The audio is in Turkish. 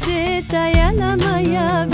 bizi dayanamaya